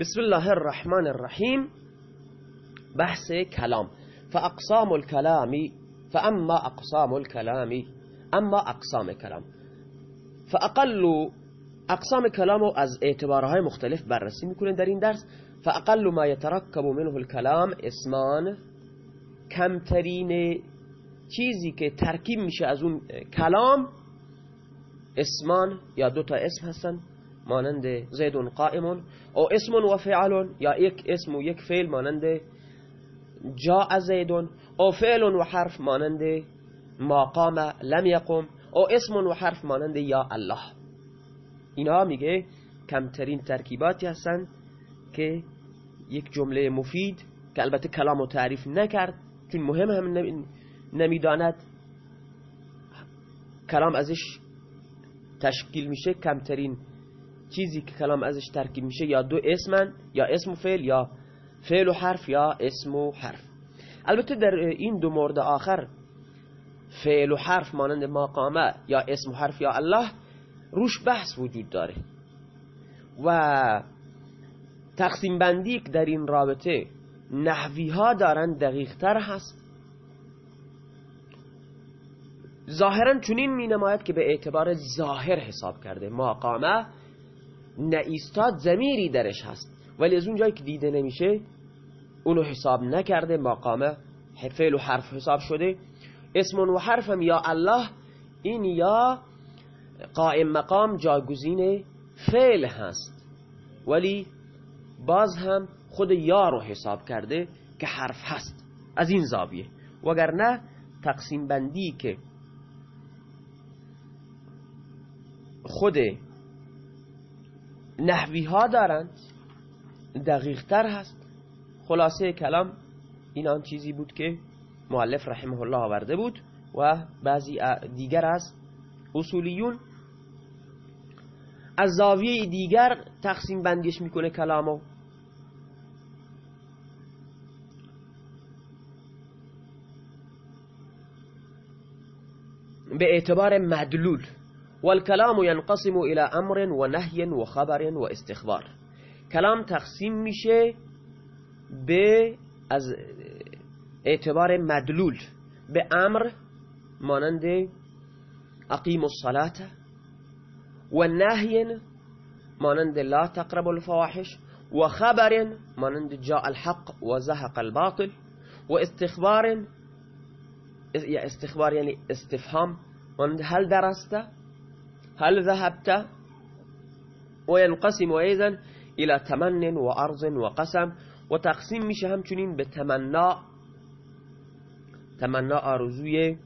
بسم الله الرحمن الرحیم بحث کلام فاقسام الكلام فاما اقسام الكلام اما اقسام کلام فاقل اقسام کلام از اعتبارهای مختلف بررسی می‌کنه در این درس فاقل ما يتركب منه الكلام اسمان کمترین چیزی که ترکیب میشه از اون کلام اسمان یا دو تا اسم هستن مانند زیدون قائمون او اسم و فعل یا یک اسم و یک فعل مانند جاء زیدون او فعل و حرف مانند ما قام لم یقم او اسم و حرف مانند یا الله. اینها میگه کمترین ترکیباتی هستن که یک جمله مفید که البته کلام و تعریف نکرد چون مهم هم نمی‌داند. کلام ازش تشکیل میشه کمترین چیزی که کلام ازش ترکیب میشه یا دو اسمن یا اسم و فعل یا فعل و حرف یا اسم و حرف. البته در این دو مورد آخر فعل و حرف مانند ما قامه یا اسم و حرف یا الله روش بحث وجود داره. و تقسیم بندی در این رابطه نحوی ها دارن دقیق تر هست. ظاهرا چنین می نماید که به اعتبار ظاهر حساب کرده. مقامه نایستاد زمیری درش هست. ولی از اون جایی که دیده نمیشه اونو حساب نکرده مقامه فعل و حرف حساب شده. اسم و حرفم یا الله این یا قائم مقام جاگزین فعل هست. ولی باز هم خود یا رو حساب کرده که حرف هست. از این زاویه. وگرنه تقسیم بندی که خود نحوی ها دارند. دقیق تر هست. خلاصه کلام این آن چیزی بود که معلف رحمه الله آورده بود و بعضی دیگر از اصولیون از زاویه دیگر تقسیم بندیش می‌کنه کلامو. به اعتبار مدلول. والكلام ينقسم إلى أمر و نهی و خبر و استخبار کلام به از اعتبار مدلول به أمر مانند اقیم الصلاة و نهی مانند لا تقرب الفواحش و خبر مانند جاء الحق و زهق الباطل و استخبار استخبار یعنی استفهام مانند هل درسته هل ذهبت وينقسم أيضا إلى تمن وأرض وقسم؟ وتقسيم میشه همچنین به تمنا. تمنا آرزوی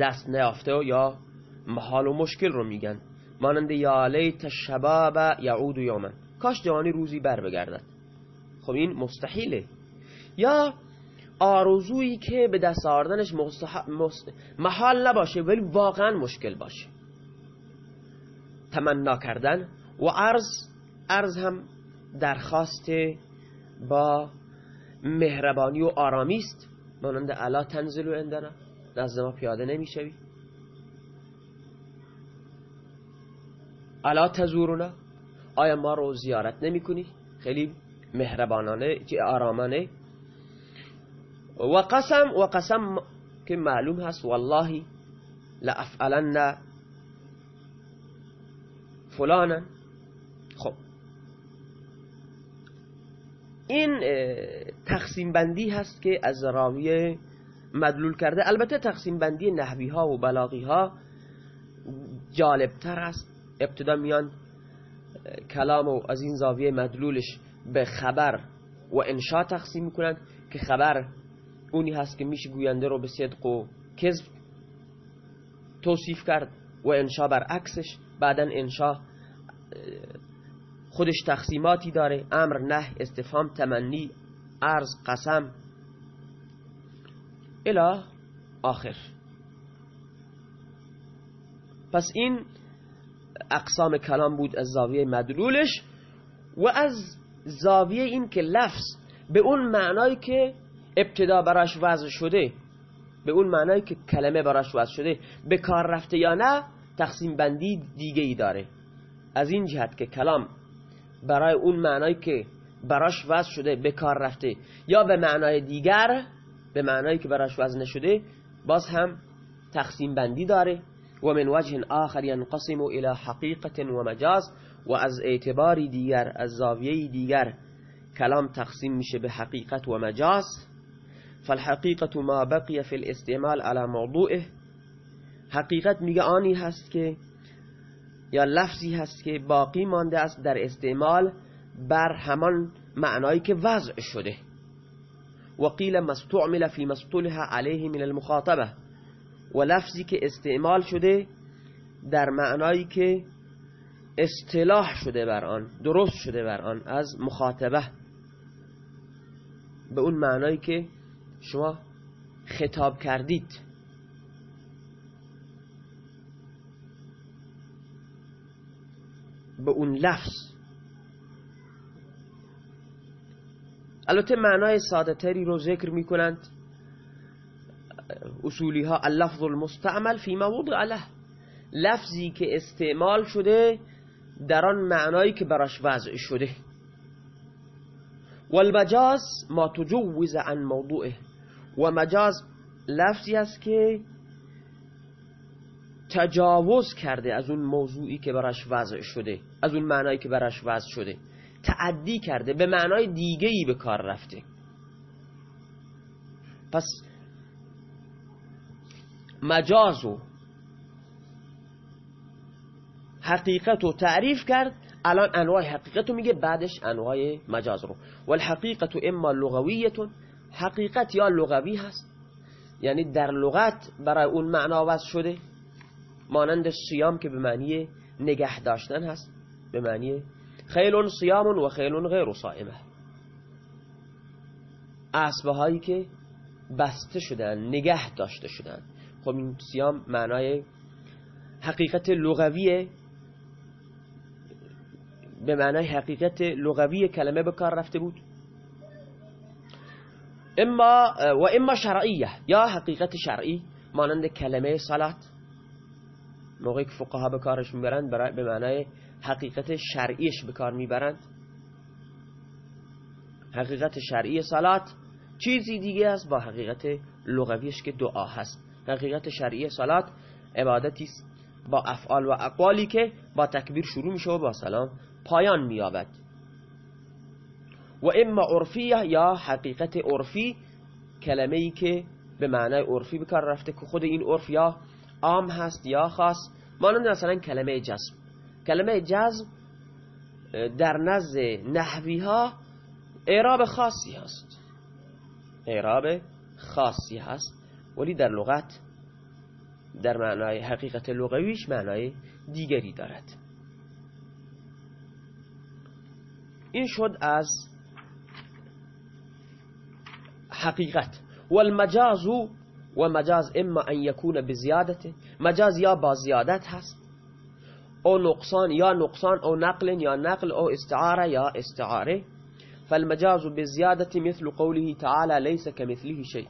دست نیافته یا محال و مشکل رو میگن. مانند یا لیت شباب یعود یومن کاش جوانی روزی بر بگردد. خب این مستحیله. یا آرزویی که به دست آوردنش محال نباشه ولی واقعا مشکل باشه. تمنا کردن و عرض عرض هم درخواست با مهربانی و آرامی است. مانند الا تنزل و اندنا نزد ما پیاده نمی‌شوی. الا تزورنا. آیا ما رو زیارت نمی کنی خیلی مهربانانه آرامانه. و قسم و قسم که معلوم هست والله لافعلن فلانا خب این تقسیم بندی هست که از راویه مدلول کرده البته تقسیم بندی نحوی ها و بلاغی ها جالبتر است ابتدا میان کلام و از این زاویه مدلولش به خبر و انشا تقسیم می‌کنند که خبر اونی هست که میشه گوینده رو به صدق و کذب توصیف کرد و انشا برعکسش. بعدا انشا خودش تقسیماتی داره. امر نه استفهام تمنی عرض قسم. الا آخر. پس این اقسام کلام بود از زاویه مدلولش و از زاویه این که لفظ به اون معنایی که ابتدا براش وضع شده. به اون معنایی که کلمه براش وضع شده. به کار رفته یا نه تقسیم بندی دیگه ای داره. از این جهت که کلام برای اون معنایی که براش وضع شده به کار رفته یا به معنای دیگر به معنایی که براش وضع نشده باز هم تقسیم بندی داره. و من وجه آخر ينقسم الى حقیقت و مجاز و از اعتباری دیگر از زاویه دیگر کلام تقسیم میشه به حقیقت و مجاز. فالحقیقت ما بقی فی الاستعمال على موضوعه. حقیقت میگه آنی هست که یا لفظی هست که باقی مانده است در استعمال بر همان معنایی که وضع شده. و قیل مستعمل فی مستولها علیه من المخاطبه. و لفظی که استعمال شده در معنایی که اصطلاح شده بر آن درست شده بر آن از مخاطبه. به اون معنایی که شما خطاب کردید. به اون لفظ. البته معنای ساده تری رو ذکر می کنند اصولی ها اللفظ المستعمل فی موضع له لفظی که استعمال شده در آن معنایی که براش وضع شده. والمجاز ما تجوز عن موضوعه. و مجاز لفظی است که تجاوز کرده از اون موضوعی که براش وضع شده از اون معنایی که براش وضع شده. تعدی کرده به معنای دیگه ای به کار رفته. پس مجاز و حقیقت رو تعریف کرد. الان انواع حقیقت رو میگه بعدش انواع مجاز رو. والحقیقت اما لغویتون حقیقت یا لغوی هست. یعنی در لغت برای اون معنا وضع شده. مانند سیام که به معنی نگه داشتن هست. به معنی خیل صیام و خیل غیر صائمه. اسبه هایی که بسته شدن نگه داشته شدن. خب این سیام معنای حقیقت لغویه. به معنای حقیقت لغوی کلمه به کار رفته بود. اما و اما شرعیه. یا حقیقت شرعی مانند کلمه صلات. موقعی که فقها به کارش می‌برند به معنای حقیقت شرعیش به کار می‌برند. حقیقت شرعی صلات چیزی دیگه است با حقیقت لغویش که دعا هست. حقیقت شرعی صلات عبادتی است با افعال و اقوالی که با تکبیر شروع میشه و با سلام پایان میابد و اما عرفیه یا حقیقت عرفی کلمه ای که به معنای عرفی به رفته که خود این عرف یا عام هست یا خاص مانند مثلا کلمه جزم. کلمه جزم در نزد نحوی ها اعراب خاصی هست. اعراب خاصی هست. ولی در لغت در معنای حقیقت لغویش معنای دیگری دارد. این شد از حقیقت. والمجاز و مجاز اما ان یکون بزیادته. مجاز یا با زیادت هست. او نقصان یا نقصان او نقل یا نقل او استعاره یا استعاره. فالمجاز بزيادة مثل قوله تعالى ليس كمثله شيء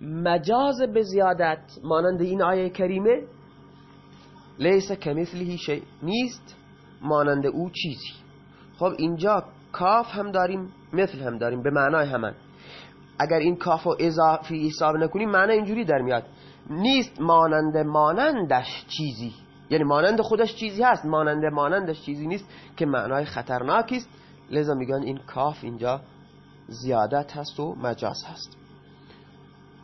مجاز بزیادت مانند این آیه کریمه لیس کمثله شیء نیست مانند او چیزی. خب اینجا کاف هم داریم مثل هم داریم به معنای همان. اگر این کاف و اضافی حساب نکنیم معنی اینجوری در میاد. نیست مانند مانندش چیزی. یعنی مانند خودش چیزی هست مانند مانندش چیزی نیست که معنای خطرناکی است. لذا میگن این کاف اینجا زیادت هست و مجاز هست.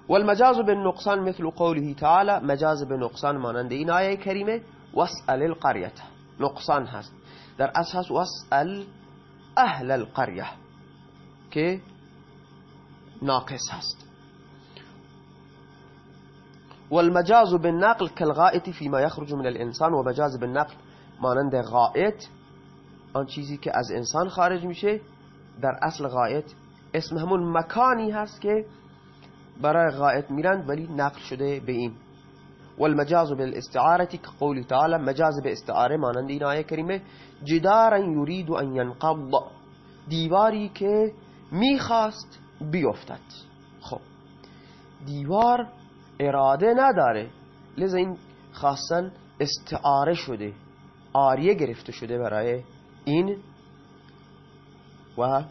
والمجاز بالنقصان مثل قوله تعالى مجاز بنقصان مانند این آیه کریمه واسأل القرية نقصان هست. در اساس واسأل اهل القرية که ناقص هست. والمجاز بالنقل كالغائط فيما يخرج من الانسان ومجاز بالنقل مانند غائط آن چیزی که از انسان خارج میشه در اصل غایت اسم همون مکانی هست که برای غایت میرند ولی نقل شده به این. والمجاز بالاستعاره که قول تعالی مجاز به استعاره مانند این آیه کریمه جدارا یرید ان ینقض. دیواری که می‌خواست بیفتد خب. دیوار اراده نداره. لذا این خاصا استعاره شده آریه گرفته شده برای این و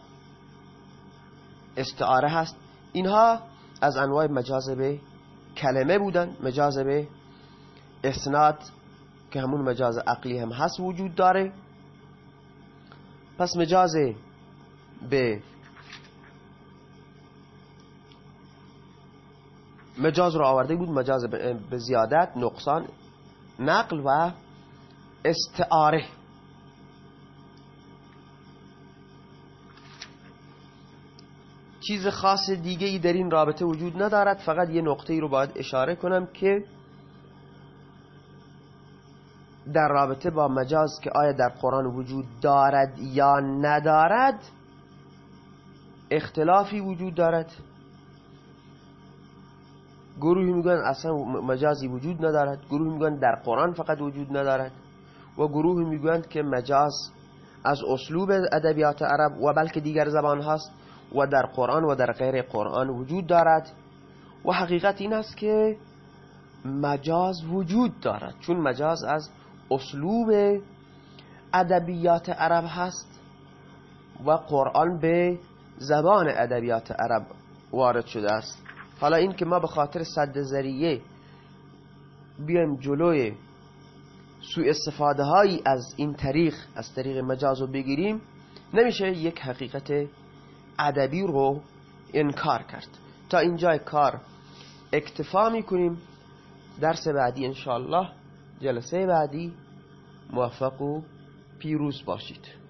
استعاره هست. اینها از انواع مجاز به کلمه بودن مجاز به اسناد که همون مجاز عقلی هم هست وجود داره. پس مجاز به مجاز رو آورده بود مجاز به زیادت نقصان نقل و استعاره. چیز خاص دیگه ای در این رابطه وجود ندارد. فقط یه نقطه ای رو باید اشاره کنم که در رابطه با مجاز که آیا در قرآن وجود دارد یا ندارد اختلافی وجود دارد. گروهی میگن اصلا مجازی وجود ندارد. گروهی میگن در قرآن فقط وجود ندارد. و گروهی میگن که مجاز از اسلوب ادبیات عرب و بلکه دیگر زبان هست و در قرآن و در غیر قرآن وجود دارد. و حقیقت این است که مجاز وجود دارد. چون مجاز از اسلوب ادبیات عرب هست و قرآن به زبان ادبیات عرب وارد شده است. حالا این که ما به خاطر صد ذریعه بیایم جلوی سوء استفاده هایی از این طریق از طریق مجاز رو بگیریم نمیشه یک حقیقت ادبی رو انکار کرد. تا اینجای کار اکتفا می‌کنیم. درس بعدی انشاءالله جلسه بعدی. موفق و پیروز باشید.